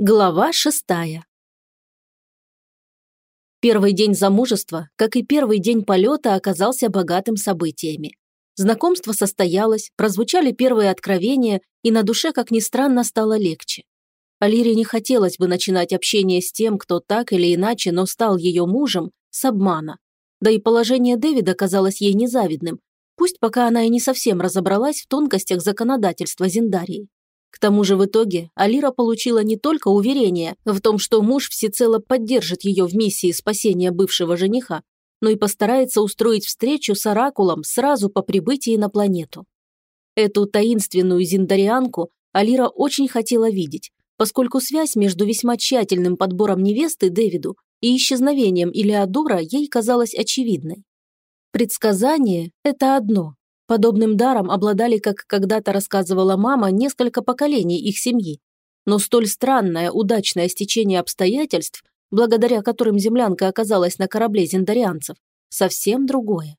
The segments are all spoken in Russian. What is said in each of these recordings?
Глава шестая. Первый день замужества, как и первый день полета, оказался богатым событиями. Знакомство состоялось, прозвучали первые откровения, и на душе, как ни странно, стало легче. Алире не хотелось бы начинать общение с тем, кто так или иначе, но стал ее мужем, с обмана. Да и положение Дэвида казалось ей незавидным, пусть пока она и не совсем разобралась в тонкостях законодательства Зиндарии. К тому же в итоге Алира получила не только уверение в том, что муж всецело поддержит ее в миссии спасения бывшего жениха, но и постарается устроить встречу с Оракулом сразу по прибытии на планету. Эту таинственную зиндарианку Алира очень хотела видеть, поскольку связь между весьма тщательным подбором невесты Дэвиду и исчезновением Илеодора ей казалась очевидной. Предсказание – это одно, Подобным даром обладали, как когда-то рассказывала мама, несколько поколений их семьи. Но столь странное, удачное стечение обстоятельств, благодаря которым землянка оказалась на корабле зендарианцев, совсем другое.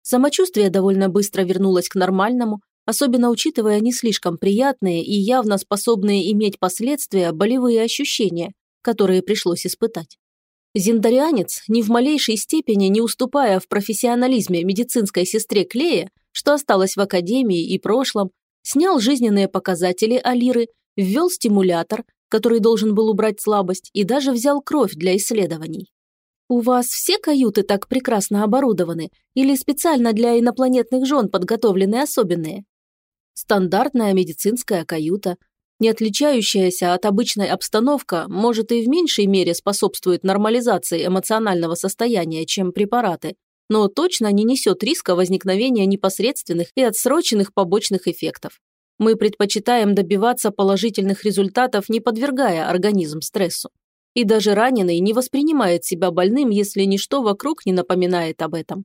Самочувствие довольно быстро вернулось к нормальному, особенно учитывая не слишком приятные и явно способные иметь последствия болевые ощущения, которые пришлось испытать. Зиндарианец, ни в малейшей степени не уступая в профессионализме медицинской сестре Клея, что осталось в академии и прошлом, снял жизненные показатели Алиры, ввел стимулятор, который должен был убрать слабость, и даже взял кровь для исследований. «У вас все каюты так прекрасно оборудованы или специально для инопланетных жен подготовлены особенные?» Стандартная медицинская каюта, не отличающаяся от обычной обстановка, может и в меньшей мере способствует нормализации эмоционального состояния, чем препараты, но точно не несет риска возникновения непосредственных и отсроченных побочных эффектов. Мы предпочитаем добиваться положительных результатов, не подвергая организм стрессу. И даже раненый не воспринимает себя больным, если ничто вокруг не напоминает об этом.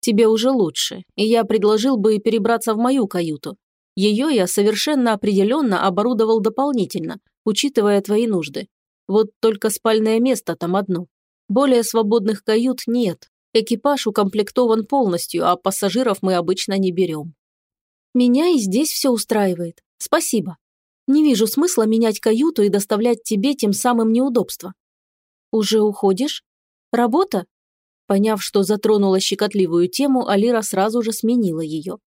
Тебе уже лучше, и я предложил бы перебраться в мою каюту. Ее я совершенно определенно оборудовал дополнительно, учитывая твои нужды. Вот только спальное место там одно. Более свободных кают нет, Экипаж укомплектован полностью, а пассажиров мы обычно не берем. Меня и здесь все устраивает. Спасибо. Не вижу смысла менять каюту и доставлять тебе тем самым неудобства. Уже уходишь? Работа? Поняв, что затронула щекотливую тему, Алира сразу же сменила ее.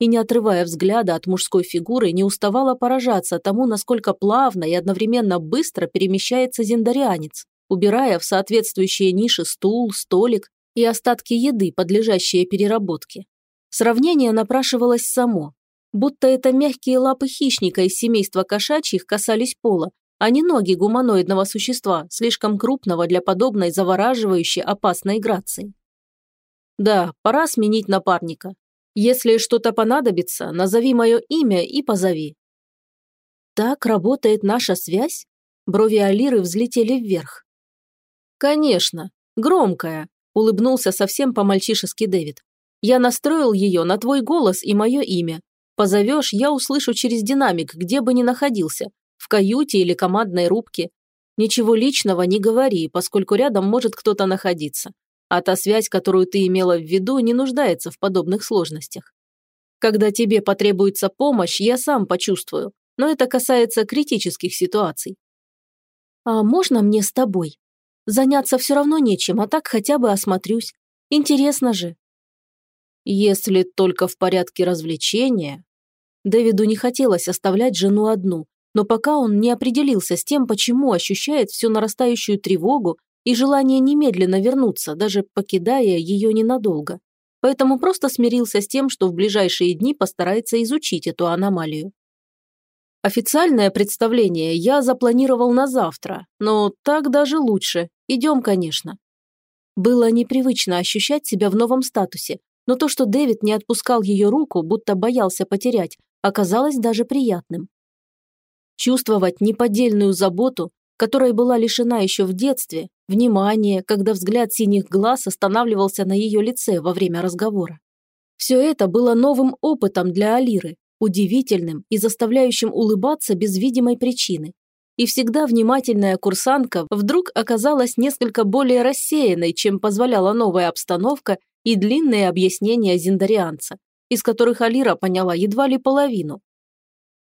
И не отрывая взгляда от мужской фигуры, не уставала поражаться тому, насколько плавно и одновременно быстро перемещается зендарианец, убирая в соответствующие ниши стул, столик и остатки еды, подлежащие переработке. Сравнение напрашивалось само, будто это мягкие лапы хищника из семейства кошачьих касались пола, а не ноги гуманоидного существа, слишком крупного для подобной завораживающей опасной грации. Да, пора сменить напарника. Если что-то понадобится, назови мое имя и позови. Так работает наша связь? Брови Алиры взлетели вверх. Конечно, громкая, улыбнулся совсем по-мальчишески Дэвид. «Я настроил ее на твой голос и мое имя. Позовешь, я услышу через динамик, где бы ни находился, в каюте или командной рубке. Ничего личного не говори, поскольку рядом может кто-то находиться. А та связь, которую ты имела в виду, не нуждается в подобных сложностях. Когда тебе потребуется помощь, я сам почувствую, но это касается критических ситуаций. «А можно мне с тобой?» Заняться все равно нечем, а так хотя бы осмотрюсь. Интересно же. Если только в порядке развлечения. Дэвиду не хотелось оставлять жену одну, но пока он не определился с тем, почему ощущает всю нарастающую тревогу и желание немедленно вернуться, даже покидая ее ненадолго. Поэтому просто смирился с тем, что в ближайшие дни постарается изучить эту аномалию. Официальное представление я запланировал на завтра, но так даже лучше. Идем, конечно. Было непривычно ощущать себя в новом статусе, но то, что Дэвид не отпускал ее руку, будто боялся потерять, оказалось даже приятным. Чувствовать неподдельную заботу, которой была лишена еще в детстве, внимание, когда взгляд синих глаз останавливался на ее лице во время разговора. Все это было новым опытом для Алиры, удивительным и заставляющим улыбаться без видимой причины. И всегда внимательная курсантка вдруг оказалась несколько более рассеянной, чем позволяла новая обстановка и длинные объяснения зиндарианца, из которых Алира поняла едва ли половину.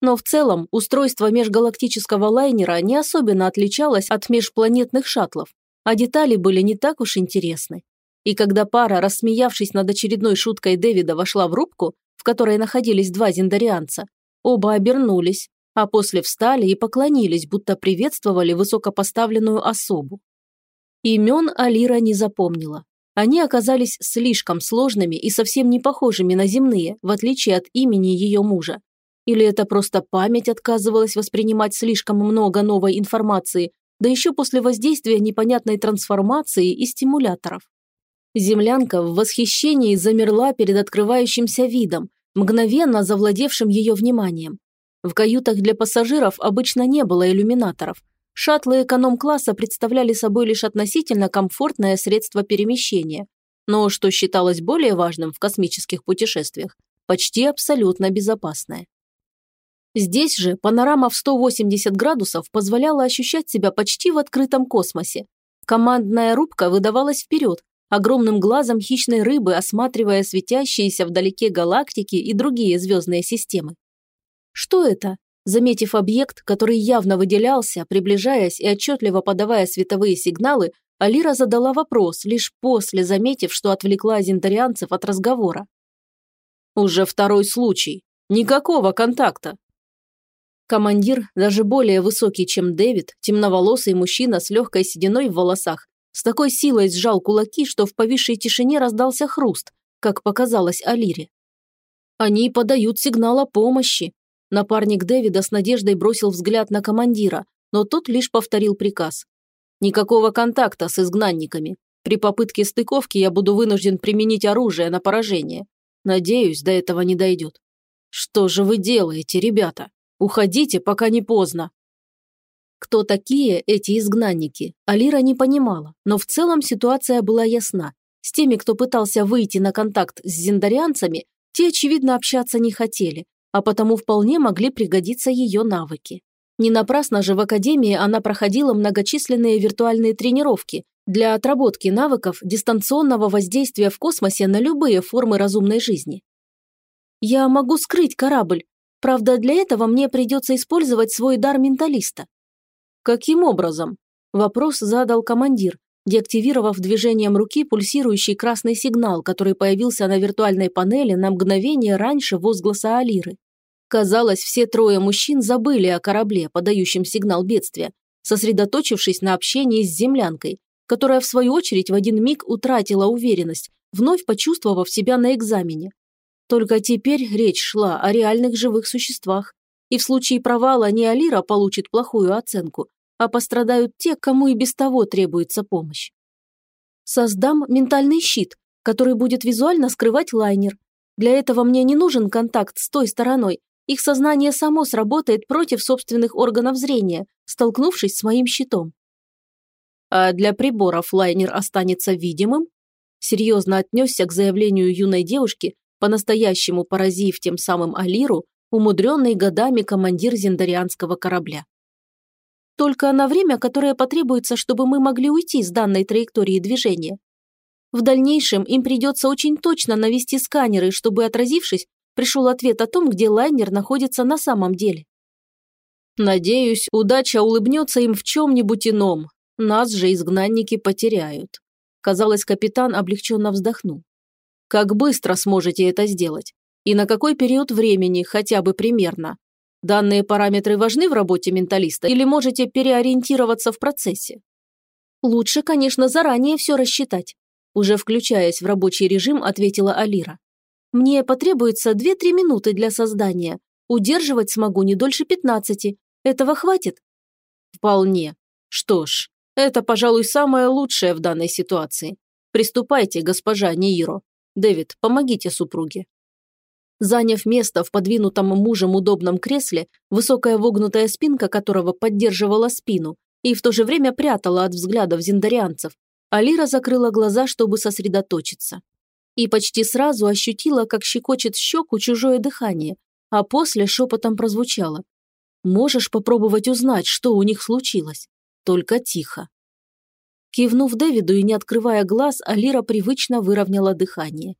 Но в целом устройство межгалактического лайнера не особенно отличалось от межпланетных шаттлов, а детали были не так уж интересны. И когда пара, рассмеявшись над очередной шуткой Дэвида, вошла в рубку, в которой находились два зиндарианца, оба обернулись, а после встали и поклонились, будто приветствовали высокопоставленную особу. Имен Алира не запомнила. Они оказались слишком сложными и совсем не похожими на земные, в отличие от имени ее мужа. Или это просто память отказывалась воспринимать слишком много новой информации, да еще после воздействия непонятной трансформации и стимуляторов. Землянка в восхищении замерла перед открывающимся видом, мгновенно завладевшим ее вниманием. В каютах для пассажиров обычно не было иллюминаторов. Шаттлы эконом-класса представляли собой лишь относительно комфортное средство перемещения. Но, что считалось более важным в космических путешествиях, почти абсолютно безопасное. Здесь же панорама в 180 градусов позволяла ощущать себя почти в открытом космосе. Командная рубка выдавалась вперед, огромным глазом хищной рыбы осматривая светящиеся вдалеке галактики и другие звездные системы. Что это? Заметив объект, который явно выделялся, приближаясь и отчетливо подавая световые сигналы, Алира задала вопрос, лишь после заметив, что отвлекла зинтарианцев от разговора. «Уже второй случай. Никакого контакта», Командир, даже более высокий, чем Дэвид, темноволосый мужчина с легкой сединой в волосах, с такой силой сжал кулаки, что в повисшей тишине раздался хруст, как показалось Алире. «Они подают сигнал о помощи». Напарник Дэвида с надеждой бросил взгляд на командира, но тот лишь повторил приказ. «Никакого контакта с изгнанниками. При попытке стыковки я буду вынужден применить оружие на поражение. Надеюсь, до этого не дойдет. Что же вы делаете, ребята?» Уходите, пока не поздно». Кто такие эти изгнанники, Алира не понимала, но в целом ситуация была ясна. С теми, кто пытался выйти на контакт с зиндарианцами, те, очевидно, общаться не хотели, а потому вполне могли пригодиться ее навыки. Не напрасно же в Академии она проходила многочисленные виртуальные тренировки для отработки навыков дистанционного воздействия в космосе на любые формы разумной жизни. «Я могу скрыть корабль», Правда, для этого мне придется использовать свой дар менталиста». «Каким образом?» – вопрос задал командир, деактивировав движением руки пульсирующий красный сигнал, который появился на виртуальной панели на мгновение раньше возгласа Алиры. Казалось, все трое мужчин забыли о корабле, подающем сигнал бедствия, сосредоточившись на общении с землянкой, которая, в свою очередь, в один миг утратила уверенность, вновь почувствовав себя на экзамене. Только теперь речь шла о реальных живых существах. И в случае провала не Алира получит плохую оценку, а пострадают те, кому и без того требуется помощь. Создам ментальный щит, который будет визуально скрывать лайнер. Для этого мне не нужен контакт с той стороной. Их сознание само сработает против собственных органов зрения, столкнувшись с моим щитом. А для приборов лайнер останется видимым? Серьезно отнесся к заявлению юной девушки, по-настоящему поразив тем самым Алиру, умудренный годами командир зендарианского корабля. Только на время, которое потребуется, чтобы мы могли уйти с данной траектории движения. В дальнейшем им придется очень точно навести сканеры, чтобы, отразившись, пришел ответ о том, где лайнер находится на самом деле. Надеюсь, удача улыбнется им в чем-нибудь ином. Нас же изгнанники потеряют. Казалось, капитан облегченно вздохнул. Как быстро сможете это сделать? И на какой период времени, хотя бы примерно? Данные параметры важны в работе менталиста или можете переориентироваться в процессе? Лучше, конечно, заранее все рассчитать. Уже включаясь в рабочий режим, ответила Алира. Мне потребуется 2-3 минуты для создания. Удерживать смогу не дольше 15. Этого хватит? Вполне. Что ж, это, пожалуй, самое лучшее в данной ситуации. Приступайте, госпожа Нииро. Дэвид, помогите супруге». Заняв место в подвинутом мужем удобном кресле, высокая вогнутая спинка которого поддерживала спину и в то же время прятала от взглядов зиндарианцев, Алира закрыла глаза, чтобы сосредоточиться. И почти сразу ощутила, как щекочет щеку чужое дыхание, а после шепотом прозвучало. «Можешь попробовать узнать, что у них случилось? Только тихо». Кивнув Дэвиду и не открывая глаз, Алира привычно выровняла дыхание.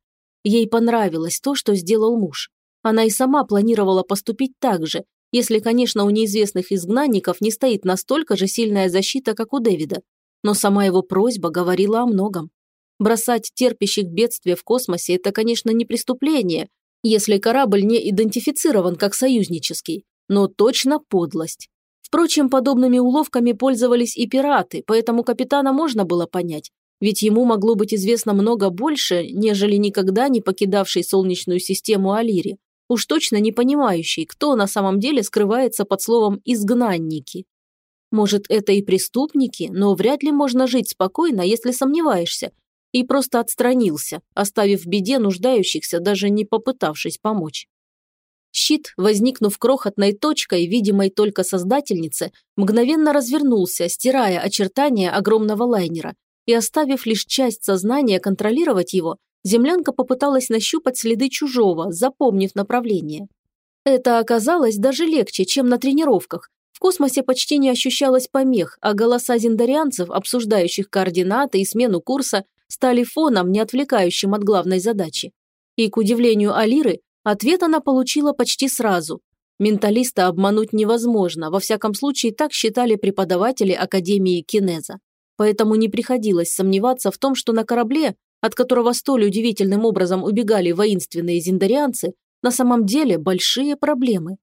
Ей понравилось то, что сделал муж. Она и сама планировала поступить так же, если, конечно, у неизвестных изгнанников не стоит настолько же сильная защита, как у Дэвида. Но сама его просьба говорила о многом. Бросать терпящих бедствия в космосе – это, конечно, не преступление, если корабль не идентифицирован как союзнический, но точно подлость. Впрочем, подобными уловками пользовались и пираты, поэтому капитана можно было понять, ведь ему могло быть известно много больше, нежели никогда не покидавший Солнечную систему Алири, уж точно не понимающий, кто на самом деле скрывается под словом «изгнанники». Может, это и преступники, но вряд ли можно жить спокойно, если сомневаешься, и просто отстранился, оставив в беде нуждающихся, даже не попытавшись помочь. Щит, возникнув крохотной точкой, видимой только создательнице, мгновенно развернулся, стирая очертания огромного лайнера, и оставив лишь часть сознания контролировать его, землянка попыталась нащупать следы чужого, запомнив направление. Это оказалось даже легче, чем на тренировках. В космосе почти не ощущалось помех, а голоса зиндарианцев, обсуждающих координаты и смену курса, стали фоном, не отвлекающим от главной задачи. И, к удивлению Алиры, ответ она получила почти сразу. Менталиста обмануть невозможно, во всяком случае так считали преподаватели Академии Кинеза. Поэтому не приходилось сомневаться в том, что на корабле, от которого столь удивительным образом убегали воинственные зиндарианцы, на самом деле большие проблемы.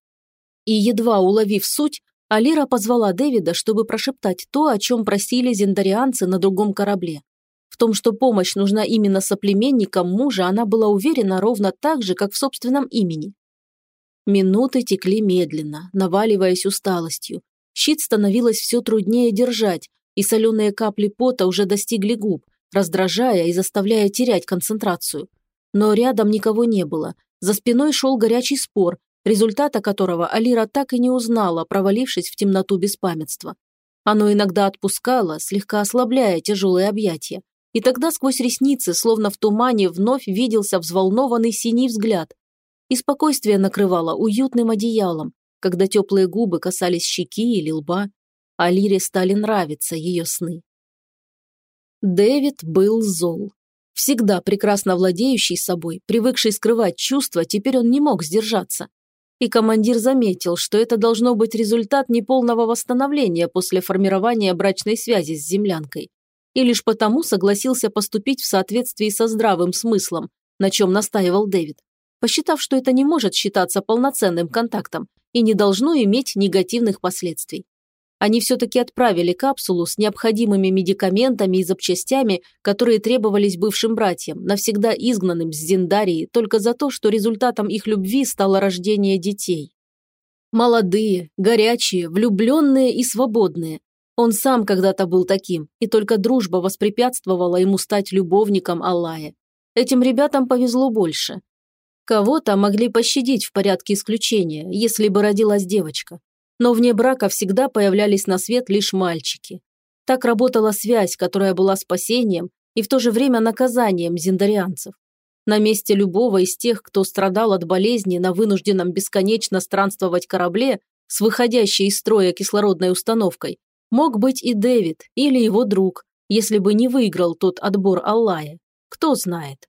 И едва уловив суть, Алира позвала Дэвида, чтобы прошептать то, о чем просили зиндарианцы на другом корабле. В том, что помощь нужна именно соплеменникам мужа, она была уверена ровно так же, как в собственном имени. Минуты текли медленно, наваливаясь усталостью. Щит становилось все труднее держать, и соленые капли пота уже достигли губ, раздражая и заставляя терять концентрацию. Но рядом никого не было. За спиной шел горячий спор, результата которого Алира так и не узнала, провалившись в темноту беспамятства. Оно иногда отпускало, слегка ослабляя тяжелые объятия, и тогда сквозь ресницы, словно в тумане, вновь виделся взволнованный синий взгляд. И спокойствие накрывало уютным одеялом, когда теплые губы касались щеки или лба, а Лире стали нравиться ее сны. Дэвид был зол. Всегда прекрасно владеющий собой, привыкший скрывать чувства, теперь он не мог сдержаться. И командир заметил, что это должно быть результат неполного восстановления после формирования брачной связи с землянкой и лишь потому согласился поступить в соответствии со здравым смыслом, на чем настаивал Дэвид, посчитав, что это не может считаться полноценным контактом и не должно иметь негативных последствий. Они все-таки отправили капсулу с необходимыми медикаментами и запчастями, которые требовались бывшим братьям, навсегда изгнанным с Зиндарии только за то, что результатом их любви стало рождение детей. Молодые, горячие, влюбленные и свободные, он сам когда-то был таким, и только дружба воспрепятствовала ему стать любовником Аллая. Этим ребятам повезло больше. Кого-то могли пощадить в порядке исключения, если бы родилась девочка. Но вне брака всегда появлялись на свет лишь мальчики. Так работала связь, которая была спасением и в то же время наказанием зиндарианцев. На месте любого из тех, кто страдал от болезни на вынужденном бесконечно странствовать корабле с выходящей из строя кислородной установкой, Мог быть и Дэвид, или его друг, если бы не выиграл тот отбор Аллая. Кто знает.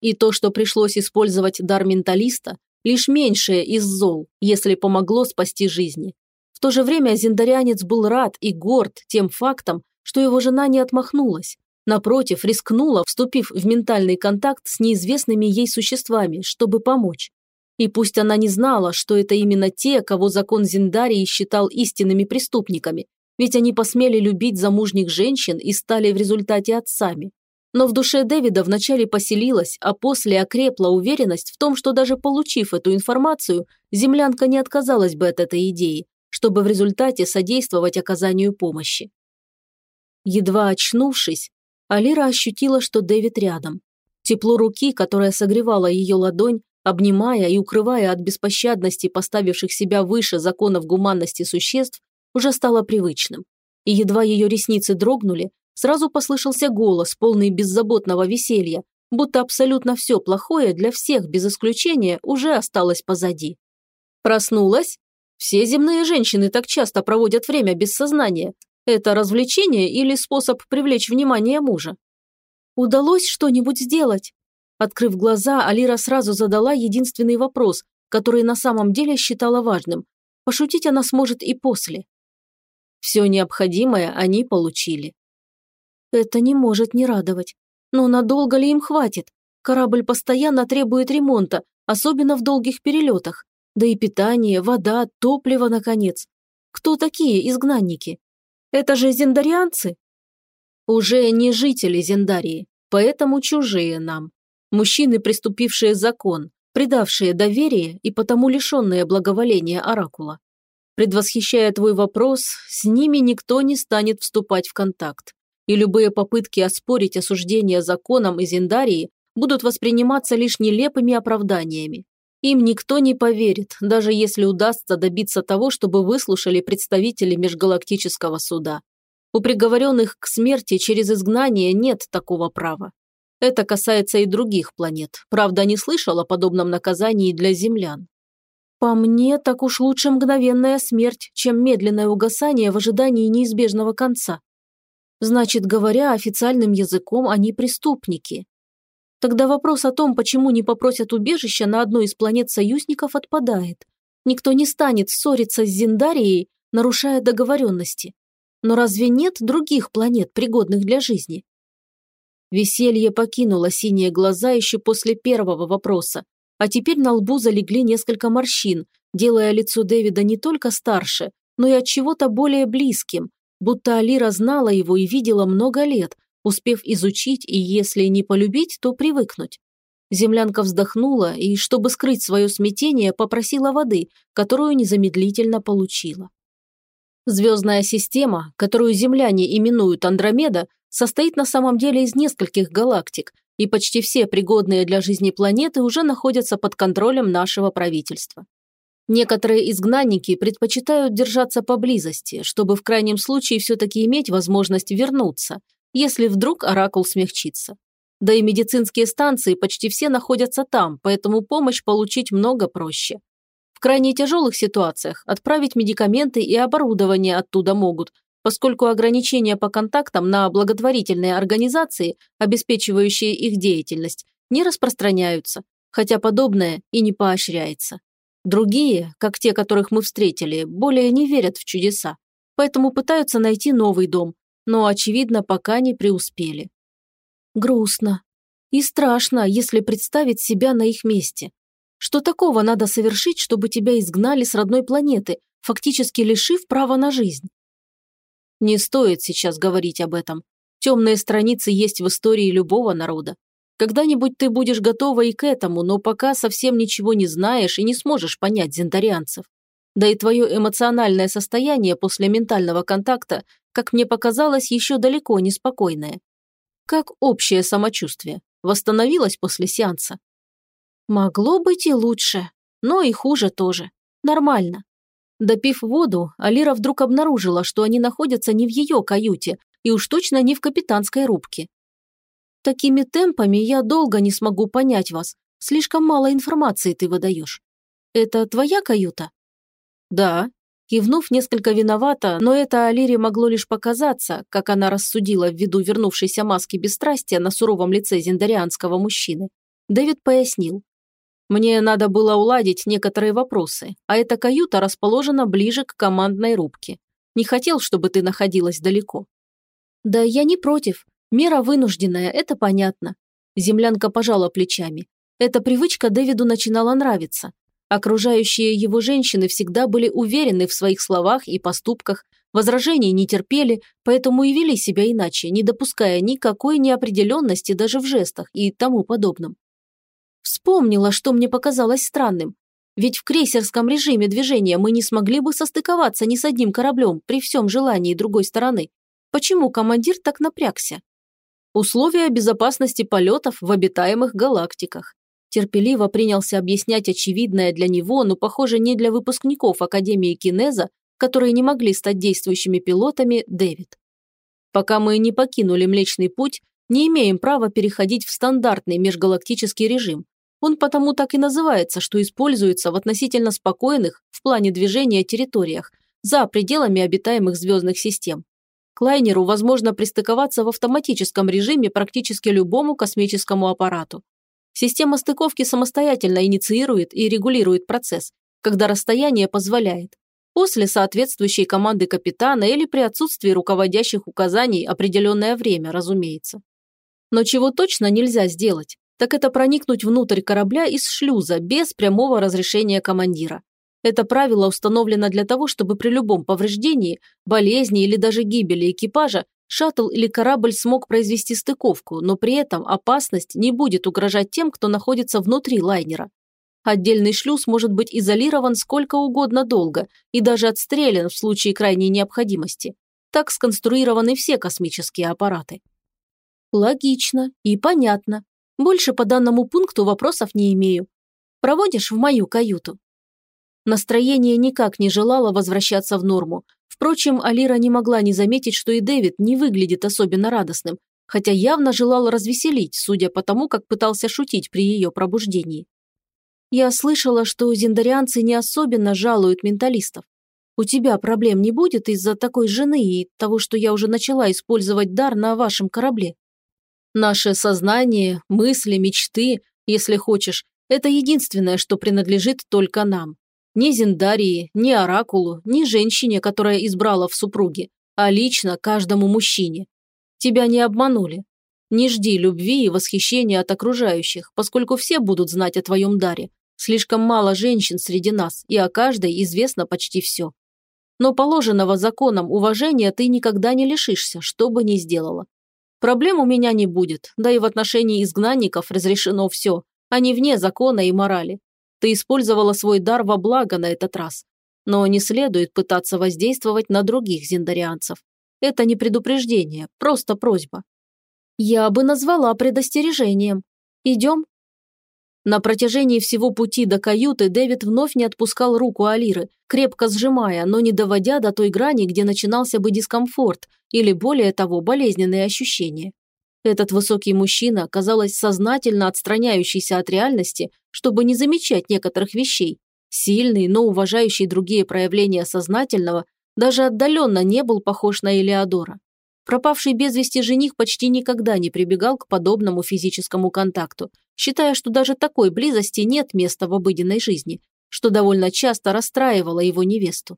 И то, что пришлось использовать дар менталиста, лишь меньшее из зол, если помогло спасти жизни. То же время зиндарянец был рад и горд тем фактом, что его жена не отмахнулась. Напротив, рискнула, вступив в ментальный контакт с неизвестными ей существами, чтобы помочь. И пусть она не знала, что это именно те, кого закон Зиндарии считал истинными преступниками, ведь они посмели любить замужних женщин и стали в результате отцами. Но в душе Дэвида вначале поселилась, а после окрепла уверенность в том, что даже получив эту информацию, землянка не отказалась бы от этой идеи, чтобы в результате содействовать оказанию помощи. Едва очнувшись, Алира ощутила, что Дэвид рядом. Тепло руки, которая согревала ее ладонь, обнимая и укрывая от беспощадности поставивших себя выше законов гуманности существ, уже стало привычным. И едва ее ресницы дрогнули, сразу послышался голос, полный беззаботного веселья, будто абсолютно все плохое для всех без исключения уже осталось позади. Проснулась? Все земные женщины так часто проводят время без сознания. Это развлечение или способ привлечь внимание мужа? Удалось что-нибудь сделать? Открыв глаза, Алира сразу задала единственный вопрос, который на самом деле считала важным. Пошутить она сможет и после. Все необходимое они получили. Это не может не радовать. Но надолго ли им хватит? Корабль постоянно требует ремонта, особенно в долгих перелетах. Да и питание, вода, топливо, наконец. Кто такие изгнанники? Это же зендарианцы? Уже не жители Зендарии, поэтому чужие нам. Мужчины, приступившие закон, предавшие доверие и потому лишенные благоволения Оракула. Предвосхищая твой вопрос, с ними никто не станет вступать в контакт, и любые попытки оспорить осуждение законом из Индарии будут восприниматься лишь нелепыми оправданиями. Им никто не поверит, даже если удастся добиться того, чтобы выслушали представители Межгалактического суда. У приговоренных к смерти через изгнание нет такого права. Это касается и других планет. Правда, не слышал о подобном наказании для землян. По мне, так уж лучше мгновенная смерть, чем медленное угасание в ожидании неизбежного конца. Значит, говоря официальным языком, они преступники. Тогда вопрос о том, почему не попросят убежища на одной из планет союзников, отпадает. Никто не станет ссориться с Зиндарией, нарушая договоренности. Но разве нет других планет, пригодных для жизни? Веселье покинуло синие глаза еще после первого вопроса, а теперь на лбу залегли несколько морщин, делая лицо Дэвида не только старше, но и от чего-то более близким, будто Алира знала его и видела много лет, успев изучить и, если не полюбить, то привыкнуть. Землянка вздохнула и, чтобы скрыть свое смятение, попросила воды, которую незамедлительно получила. Звездная система, которую земляне именуют Андромеда, состоит на самом деле из нескольких галактик, и почти все пригодные для жизни планеты уже находятся под контролем нашего правительства. Некоторые изгнанники предпочитают держаться поблизости, чтобы в крайнем случае все-таки иметь возможность вернуться, если вдруг оракул смягчится. Да и медицинские станции почти все находятся там, поэтому помощь получить много проще. В крайне тяжелых ситуациях отправить медикаменты и оборудование оттуда могут, поскольку ограничения по контактам на благотворительные организации, обеспечивающие их деятельность, не распространяются, хотя подобное и не поощряется. Другие, как те, которых мы встретили, более не верят в чудеса, поэтому пытаются найти новый дом, но, очевидно, пока не преуспели. Грустно. И страшно, если представить себя на их месте. Что такого надо совершить, чтобы тебя изгнали с родной планеты, фактически лишив права на жизнь? Не стоит сейчас говорить об этом. Темные страницы есть в истории любого народа. Когда-нибудь ты будешь готова и к этому, но пока совсем ничего не знаешь и не сможешь понять зентарианцев. Да и твое эмоциональное состояние после ментального контакта, как мне показалось, еще далеко не спокойное. Как общее самочувствие? Восстановилось после сеанса? Могло быть и лучше, но и хуже тоже. Нормально. Допив воду, Алира вдруг обнаружила, что они находятся не в ее каюте и уж точно не в капитанской рубке. «Такими темпами я долго не смогу понять вас. Слишком мало информации ты выдаешь. Это твоя каюта?» «Да». Кивнув несколько виновато, но это Алире могло лишь показаться, как она рассудила ввиду вернувшейся маски бесстрастия на суровом лице зендарианского мужчины. Дэвид пояснил. Мне надо было уладить некоторые вопросы, а эта каюта расположена ближе к командной рубке. Не хотел, чтобы ты находилась далеко». «Да я не против. Мера вынужденная, это понятно». Землянка пожала плечами. Эта привычка Дэвиду начинала нравиться. Окружающие его женщины всегда были уверены в своих словах и поступках, возражений не терпели, поэтому и вели себя иначе, не допуская никакой неопределенности даже в жестах и тому подобном. Вспомнила, что мне показалось странным. Ведь в крейсерском режиме движения мы не смогли бы состыковаться ни с одним кораблем при всем желании другой стороны. Почему командир так напрягся? Условия безопасности полетов в обитаемых галактиках. Терпеливо принялся объяснять очевидное для него, но, похоже, не для выпускников Академии Кинеза, которые не могли стать действующими пилотами, Дэвид. Пока мы не покинули Млечный Путь, не имеем права переходить в стандартный межгалактический режим, он потому так и называется, что используется в относительно спокойных в плане движения территориях, за пределами обитаемых звездных систем. К лайнеру возможно пристыковаться в автоматическом режиме практически любому космическому аппарату. Система стыковки самостоятельно инициирует и регулирует процесс, когда расстояние позволяет. После соответствующей команды капитана или при отсутствии руководящих указаний определенное время, разумеется. Но чего точно нельзя сделать, так это проникнуть внутрь корабля из шлюза без прямого разрешения командира. Это правило установлено для того, чтобы при любом повреждении, болезни или даже гибели экипажа шаттл или корабль смог произвести стыковку, но при этом опасность не будет угрожать тем, кто находится внутри лайнера. Отдельный шлюз может быть изолирован сколько угодно долго и даже отстрелян в случае крайней необходимости. Так сконструированы все космические аппараты. Логично и понятно. Больше по данному пункту вопросов не имею. Проводишь в мою каюту? Настроение никак не желало возвращаться в норму. Впрочем, Алира не могла не заметить, что и Дэвид не выглядит особенно радостным, хотя явно желал развеселить, судя по тому, как пытался шутить при ее пробуждении. Я слышала, что зиндарианцы не особенно жалуют менталистов. У тебя проблем не будет из-за такой жены и того, что я уже начала использовать дар на вашем корабле? Наше сознание, мысли, мечты, если хочешь, это единственное, что принадлежит только нам. Ни Зиндарии, ни Оракулу, ни женщине, которая избрала в супруге, а лично каждому мужчине. Тебя не обманули. Не жди любви и восхищения от окружающих, поскольку все будут знать о твоем даре, Слишком мало женщин среди нас, и о каждой известно почти все. Но положенного законом уважения ты никогда не лишишься, что бы ни сделала. Проблем у меня не будет, да и в отношении изгнанников разрешено все, не вне закона и морали. Ты использовала свой дар во благо на этот раз. Но не следует пытаться воздействовать на других зиндарианцев. Это не предупреждение, просто просьба. Я бы назвала предостережением. Идем? На протяжении всего пути до каюты Дэвид вновь не отпускал руку Алиры, крепко сжимая, но не доводя до той грани, где начинался бы дискомфорт или, более того, болезненные ощущения. Этот высокий мужчина, казалось, сознательно отстраняющийся от реальности, чтобы не замечать некоторых вещей, сильный, но уважающий другие проявления сознательного, даже отдаленно не был похож на Элеодора. Пропавший без вести жених почти никогда не прибегал к подобному физическому контакту, считая, что даже такой близости нет места в обыденной жизни, что довольно часто расстраивало его невесту.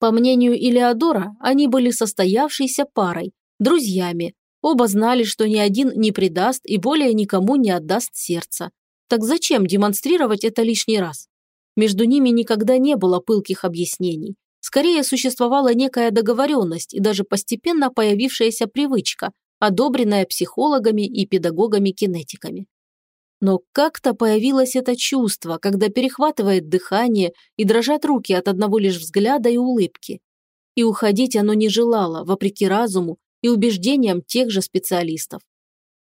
По мнению Илеодора, они были состоявшейся парой, друзьями, оба знали, что ни один не предаст и более никому не отдаст сердце. Так зачем демонстрировать это лишний раз? Между ними никогда не было пылких объяснений. Скорее существовала некая договоренность и даже постепенно появившаяся привычка, одобренная психологами и педагогами-кинетиками. Но как-то появилось это чувство, когда перехватывает дыхание и дрожат руки от одного лишь взгляда и улыбки. И уходить оно не желало, вопреки разуму и убеждениям тех же специалистов.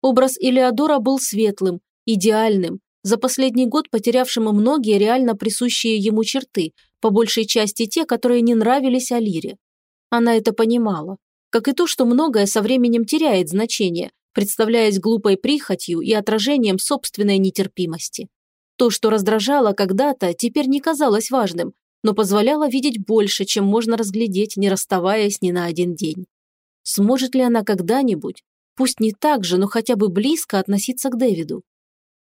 Образ Элеодора был светлым, идеальным, за последний год потерявшим многие реально присущие ему черты, по большей части те, которые не нравились Алире. Она это понимала, как и то, что многое со временем теряет значение, представляясь глупой прихотью и отражением собственной нетерпимости. То, что раздражало когда-то, теперь не казалось важным, но позволяло видеть больше, чем можно разглядеть, не расставаясь ни на один день. Сможет ли она когда-нибудь, пусть не так же, но хотя бы близко относиться к Дэвиду?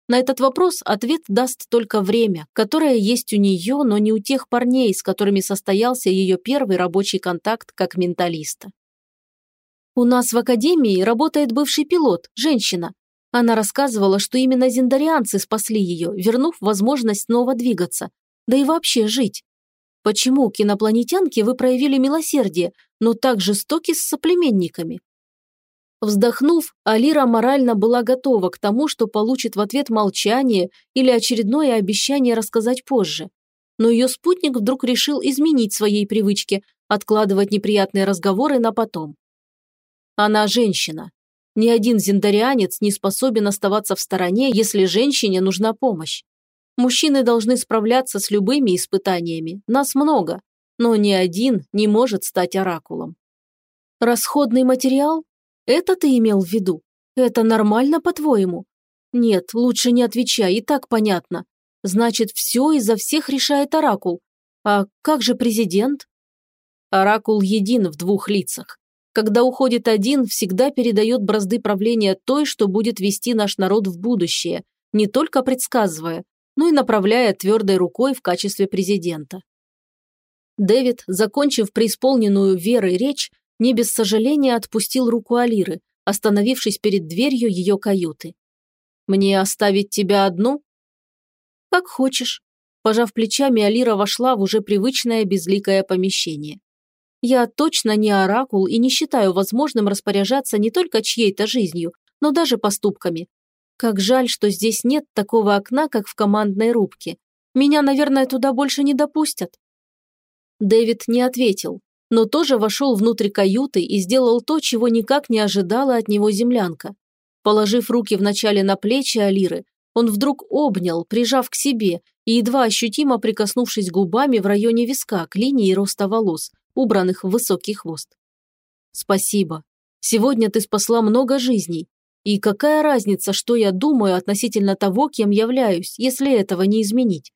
На этот вопрос ответ даст только время, которое есть у нее, но не у тех парней, с которыми состоялся ее первый рабочий контакт как менталиста. «У нас в академии работает бывший пилот, женщина. Она рассказывала, что именно зиндарианцы спасли ее, вернув возможность снова двигаться, да и вообще жить. Почему к инопланетянке вы проявили милосердие, но так жестоки с соплеменниками? Вздохнув, Алира морально была готова к тому, что получит в ответ молчание или очередное обещание рассказать позже. Но ее спутник вдруг решил изменить своей привычке, откладывать неприятные разговоры на потом. Она женщина. Ни один зиндарианец не способен оставаться в стороне, если женщине нужна помощь. Мужчины должны справляться с любыми испытаниями, нас много, но ни один не может стать оракулом. Расходный материал? Это ты имел в виду? Это нормально, по-твоему? Нет, лучше не отвечай, и так понятно. Значит, все из-за всех решает Оракул. А как же президент? Оракул един в двух лицах. Когда уходит один, всегда передает бразды правления той, что будет вести наш народ в будущее, не только предсказывая, но и направляя твердой рукой в качестве президента. Дэвид, закончив преисполненную верой речь, не без сожаления отпустил руку Алиры, остановившись перед дверью ее каюты. «Мне оставить тебя одну?» «Как хочешь». Пожав плечами, Алира вошла в уже привычное безликое помещение. «Я точно не оракул и не считаю возможным распоряжаться не только чьей-то жизнью, но даже поступками. Как жаль, что здесь нет такого окна, как в командной рубке. Меня, наверное, туда больше не допустят». Дэвид не ответил, но тоже вошел внутрь каюты и сделал то, чего никак не ожидала от него землянка. Положив руки вначале на плечи Алиры, он вдруг обнял, прижав к себе и едва ощутимо прикоснувшись губами в районе виска к линии роста волос, убранных в высокий хвост. «Спасибо. Сегодня ты спасла много жизней. И какая разница, что я думаю относительно того, кем являюсь, если этого не изменить?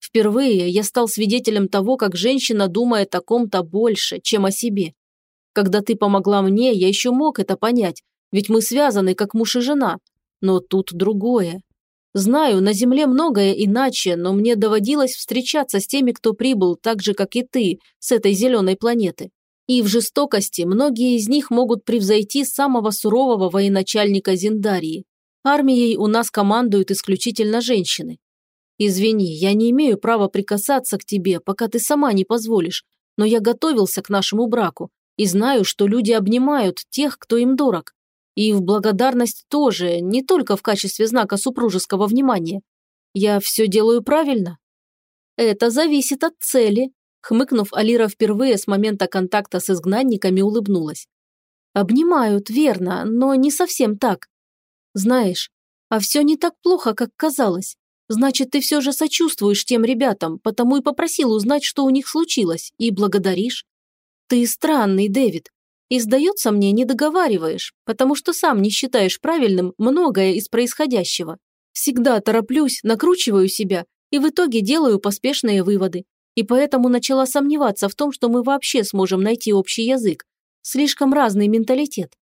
Впервые я стал свидетелем того, как женщина думает о ком-то больше, чем о себе. Когда ты помогла мне, я еще мог это понять, ведь мы связаны как муж и жена. Но тут другое. Знаю, на Земле многое иначе, но мне доводилось встречаться с теми, кто прибыл, так же, как и ты, с этой зеленой планеты. И в жестокости многие из них могут превзойти самого сурового военачальника Зиндарии. Армией у нас командуют исключительно женщины. Извини, я не имею права прикасаться к тебе, пока ты сама не позволишь, но я готовился к нашему браку и знаю, что люди обнимают тех, кто им дорог. И в благодарность тоже, не только в качестве знака супружеского внимания. Я все делаю правильно? Это зависит от цели. Хмыкнув, Алира впервые с момента контакта с изгнанниками улыбнулась. Обнимают, верно, но не совсем так. Знаешь, а все не так плохо, как казалось. Значит, ты все же сочувствуешь тем ребятам, потому и попросил узнать, что у них случилось, и благодаришь. Ты странный, Дэвид. И, сдается мне, не договариваешь, потому что сам не считаешь правильным многое из происходящего. Всегда тороплюсь, накручиваю себя и в итоге делаю поспешные выводы. И поэтому начала сомневаться в том, что мы вообще сможем найти общий язык. Слишком разный менталитет.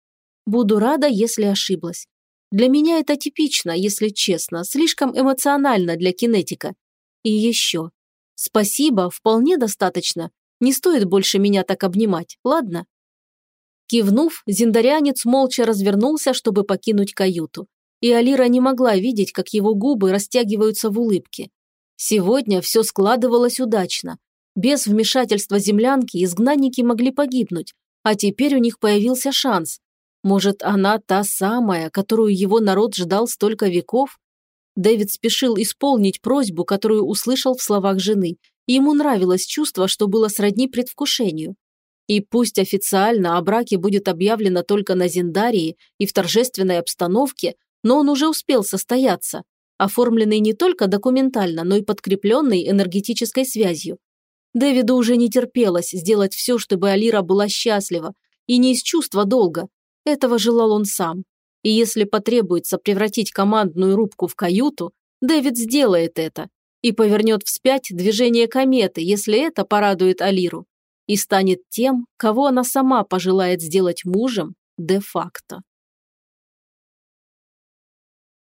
Буду рада, если ошиблась. Для меня это типично, если честно, слишком эмоционально для кинетика. И еще. Спасибо, вполне достаточно. Не стоит больше меня так обнимать, ладно? Кивнув, зиндарянец молча развернулся, чтобы покинуть каюту. И Алира не могла видеть, как его губы растягиваются в улыбке. Сегодня все складывалось удачно. Без вмешательства землянки изгнанники могли погибнуть, а теперь у них появился шанс. Может, она та самая, которую его народ ждал столько веков? Дэвид спешил исполнить просьбу, которую услышал в словах жены, и ему нравилось чувство, что было сродни предвкушению. И пусть официально о браке будет объявлено только на Зиндарии и в торжественной обстановке, но он уже успел состояться, оформленный не только документально, но и подкрепленный энергетической связью. Дэвиду уже не терпелось сделать все, чтобы Алира была счастлива, и не из чувства долга, этого желал он сам. И если потребуется превратить командную рубку в каюту, Дэвид сделает это и повернет вспять движение кометы, если это порадует Алиру, и станет тем, кого она сама пожелает сделать мужем де-факто.